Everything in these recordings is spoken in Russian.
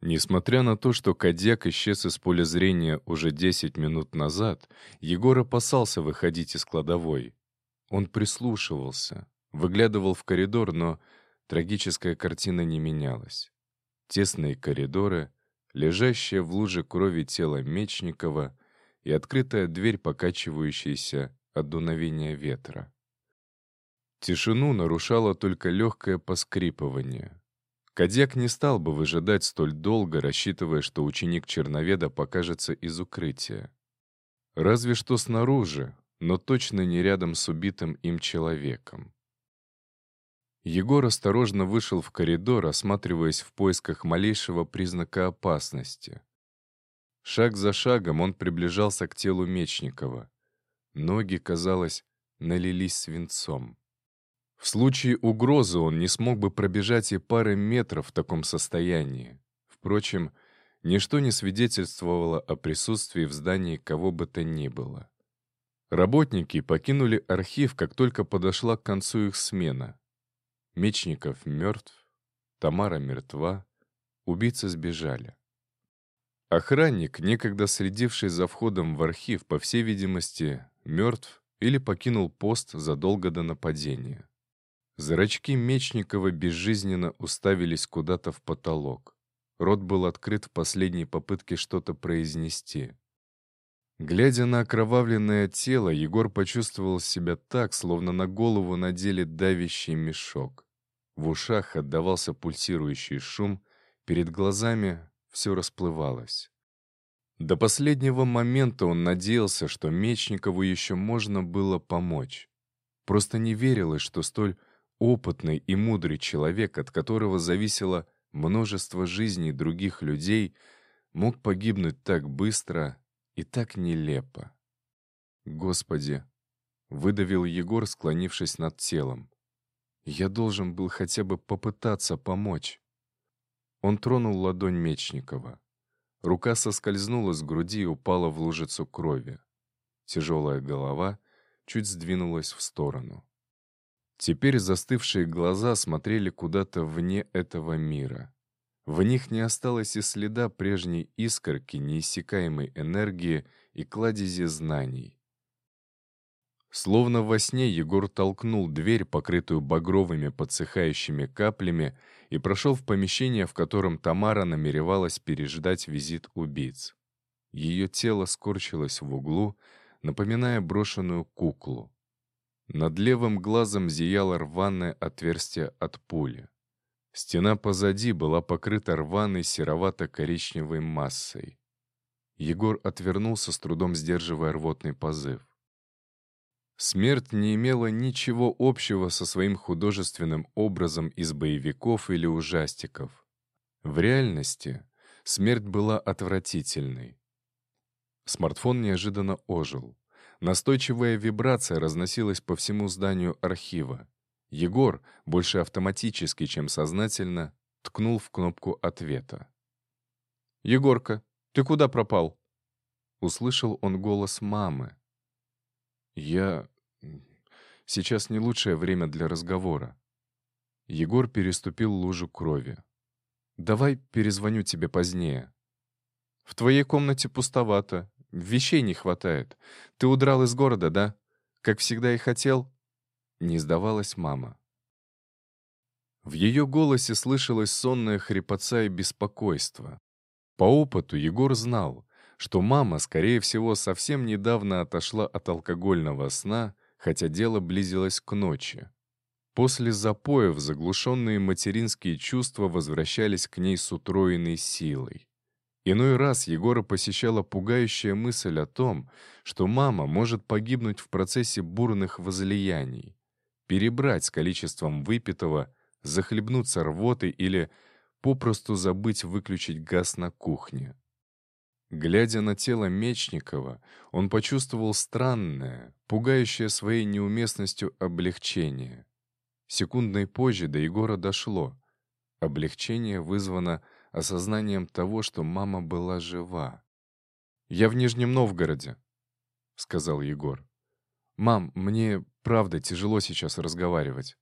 Несмотря на то, что Кадьяк исчез из поля зрения уже 10 минут назад, Егор опасался выходить из кладовой. Он прислушивался, выглядывал в коридор, но трагическая картина не менялась. Тесные коридоры, лежащее в луже крови тело Мечникова и открытая дверь, покачивающаяся от дуновения ветра. Тишину нарушало только легкое поскрипывание. Кадьяк не стал бы выжидать столь долго, рассчитывая, что ученик черноведа покажется из укрытия. Разве что снаружи, но точно не рядом с убитым им человеком. Егор осторожно вышел в коридор, осматриваясь в поисках малейшего признака опасности. Шаг за шагом он приближался к телу Мечникова. Ноги, казалось, налились свинцом. В случае угрозы он не смог бы пробежать и пары метров в таком состоянии. Впрочем, ничто не свидетельствовало о присутствии в здании кого бы то ни было. Работники покинули архив, как только подошла к концу их смена. Мечников мертв, Тамара мертва, убийцы сбежали. Охранник, некогда следивший за входом в архив, по всей видимости, мертв или покинул пост задолго до нападения. Зрачки Мечникова безжизненно уставились куда-то в потолок. Рот был открыт в последней попытке что-то произнести. Глядя на окровавленное тело, Егор почувствовал себя так, словно на голову надели давящий мешок. В ушах отдавался пульсирующий шум, перед глазами все расплывалось. До последнего момента он надеялся, что Мечникову еще можно было помочь. Просто не верилось, что столь Опытный и мудрый человек, от которого зависело множество жизней других людей, мог погибнуть так быстро и так нелепо. «Господи!» — выдавил Егор, склонившись над телом. «Я должен был хотя бы попытаться помочь». Он тронул ладонь Мечникова. Рука соскользнула с груди и упала в лужицу крови. Тяжелая голова чуть сдвинулась в сторону. Теперь застывшие глаза смотрели куда-то вне этого мира. В них не осталось и следа прежней искорки, неиссякаемой энергии и кладези знаний. Словно во сне Егор толкнул дверь, покрытую багровыми подсыхающими каплями, и прошел в помещение, в котором Тамара намеревалась переждать визит убийц. Ее тело скорчилось в углу, напоминая брошенную куклу. Над левым глазом зияло рваное отверстие от пули. Стена позади была покрыта рваной серовато-коричневой массой. Егор отвернулся, с трудом сдерживая рвотный позыв. Смерть не имела ничего общего со своим художественным образом из боевиков или ужастиков. В реальности смерть была отвратительной. Смартфон неожиданно ожил. Настойчивая вибрация разносилась по всему зданию архива. Егор, больше автоматически, чем сознательно, ткнул в кнопку ответа. «Егорка, ты куда пропал?» Услышал он голос мамы. «Я... Сейчас не лучшее время для разговора». Егор переступил лужу крови. «Давай перезвоню тебе позднее». «В твоей комнате пустовато. Вещей не хватает. Ты удрал из города, да? Как всегда и хотел?» Не сдавалась мама. В ее голосе слышалось сонное хрипотца и беспокойство. По опыту Егор знал, что мама, скорее всего, совсем недавно отошла от алкогольного сна, хотя дело близилось к ночи. После запоев заглушенные материнские чувства возвращались к ней с утроенной силой. Иной раз Егора посещала пугающая мысль о том, что мама может погибнуть в процессе бурных возлияний, перебрать с количеством выпитого, захлебнуться рвотой или попросту забыть выключить газ на кухне. Глядя на тело Мечникова, он почувствовал странное, пугающее своей неуместностью облегчение. Секундной позже до Егора дошло. Облегчение вызвано осознанием того, что мама была жива. «Я в Нижнем Новгороде», — сказал Егор. «Мам, мне правда тяжело сейчас разговаривать».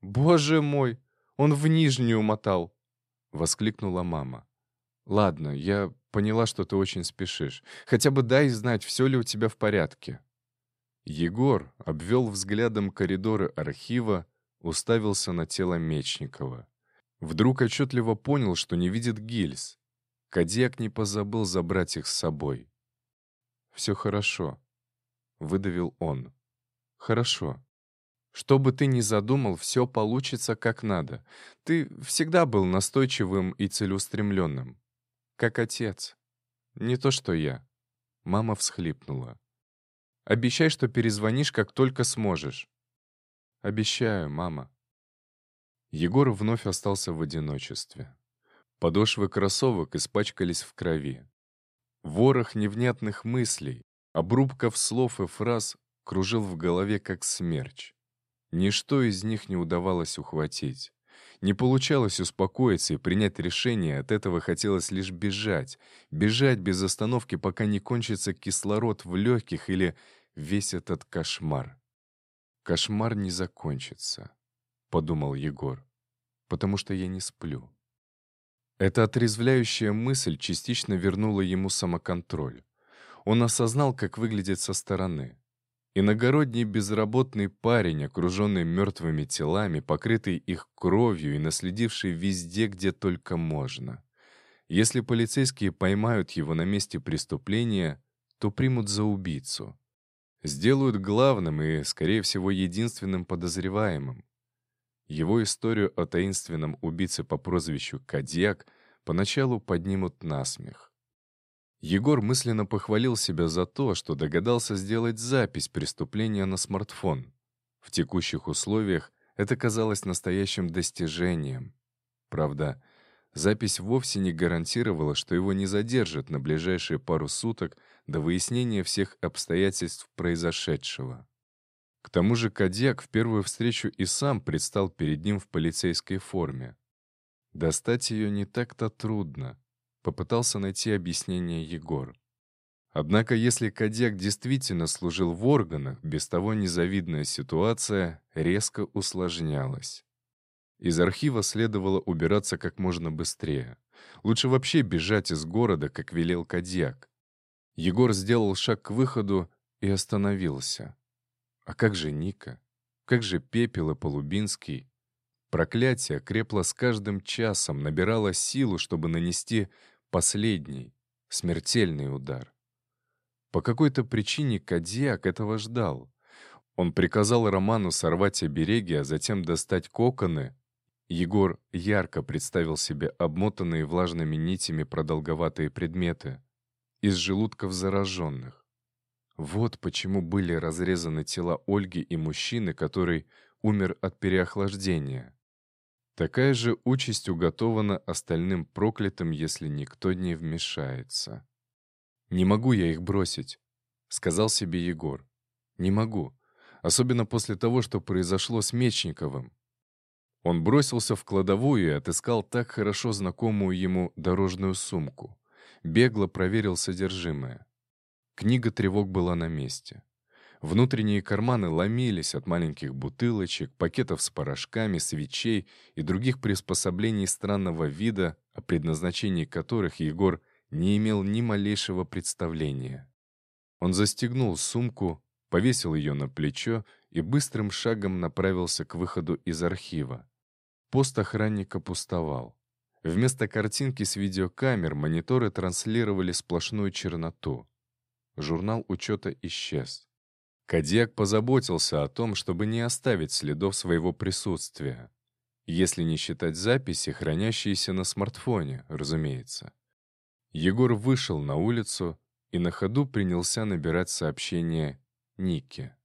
«Боже мой, он в Нижнюю мотал!» — воскликнула мама. Ладно, я поняла, что ты очень спешишь. Хотя бы дай знать, все ли у тебя в порядке. Егор обвел взглядом коридоры архива, уставился на тело Мечникова. Вдруг отчетливо понял, что не видит гильз. Кадьяк не позабыл забрать их с собой. «Все хорошо», — выдавил он. «Хорошо. Что бы ты ни задумал, все получится как надо. Ты всегда был настойчивым и целеустремленным. Как отец. Не то, что я». Мама всхлипнула. «Обещай, что перезвонишь, как только сможешь». «Обещаю, мама». Егор вновь остался в одиночестве. Подошвы кроссовок испачкались в крови. Ворох невнятных мыслей, обрубков слов и фраз кружил в голове как смерч. Ничто из них не удавалось ухватить. Не получалось успокоиться и принять решение, от этого хотелось лишь бежать. Бежать без остановки, пока не кончится кислород в легких или весь этот кошмар. Кошмар не закончится, — подумал Егор, — потому что я не сплю. Эта отрезвляющая мысль частично вернула ему самоконтроль. Он осознал, как выглядит со стороны. Иногородний безработный парень, окруженный мертвыми телами, покрытый их кровью и наследивший везде, где только можно. Если полицейские поймают его на месте преступления, то примут за убийцу. Сделают главным и, скорее всего, единственным подозреваемым. Его историю о таинственном убийце по прозвищу Кадьяк поначалу поднимут насмех. Егор мысленно похвалил себя за то, что догадался сделать запись преступления на смартфон. В текущих условиях это казалось настоящим достижением. Правда, запись вовсе не гарантировала, что его не задержат на ближайшие пару суток до выяснения всех обстоятельств произошедшего. К тому же Кадьяк в первую встречу и сам предстал перед ним в полицейской форме. Достать ее не так-то трудно, попытался найти объяснение Егор. Однако если Кадьяк действительно служил в органах, без того незавидная ситуация резко усложнялась. Из архива следовало убираться как можно быстрее. Лучше вообще бежать из города, как велел Кадьяк. Егор сделал шаг к выходу и остановился. А как же Ника? Как же Пепел и Полубинский? Проклятие крепло с каждым часом, набирало силу, чтобы нанести последний, смертельный удар. По какой-то причине Кадьяк этого ждал. Он приказал Роману сорвать обереги, а затем достать коконы. Егор ярко представил себе обмотанные влажными нитями продолговатые предметы из желудков зараженных. Вот почему были разрезаны тела Ольги и мужчины, который умер от переохлаждения. Такая же участь уготована остальным проклятым, если никто не вмешается. «Не могу я их бросить», — сказал себе Егор. «Не могу. Особенно после того, что произошло с Мечниковым». Он бросился в кладовую и отыскал так хорошо знакомую ему дорожную сумку. Бегло проверил содержимое. Книга тревог была на месте. Внутренние карманы ломились от маленьких бутылочек, пакетов с порошками, свечей и других приспособлений странного вида, о предназначении которых Егор не имел ни малейшего представления. Он застегнул сумку, повесил ее на плечо и быстрым шагом направился к выходу из архива. Пост охранника пустовал. Вместо картинки с видеокамер мониторы транслировали сплошную черноту. Журнал учета исчез. Кадьяк позаботился о том, чтобы не оставить следов своего присутствия. Если не считать записи, хранящиеся на смартфоне, разумеется. Егор вышел на улицу и на ходу принялся набирать сообщение Нике.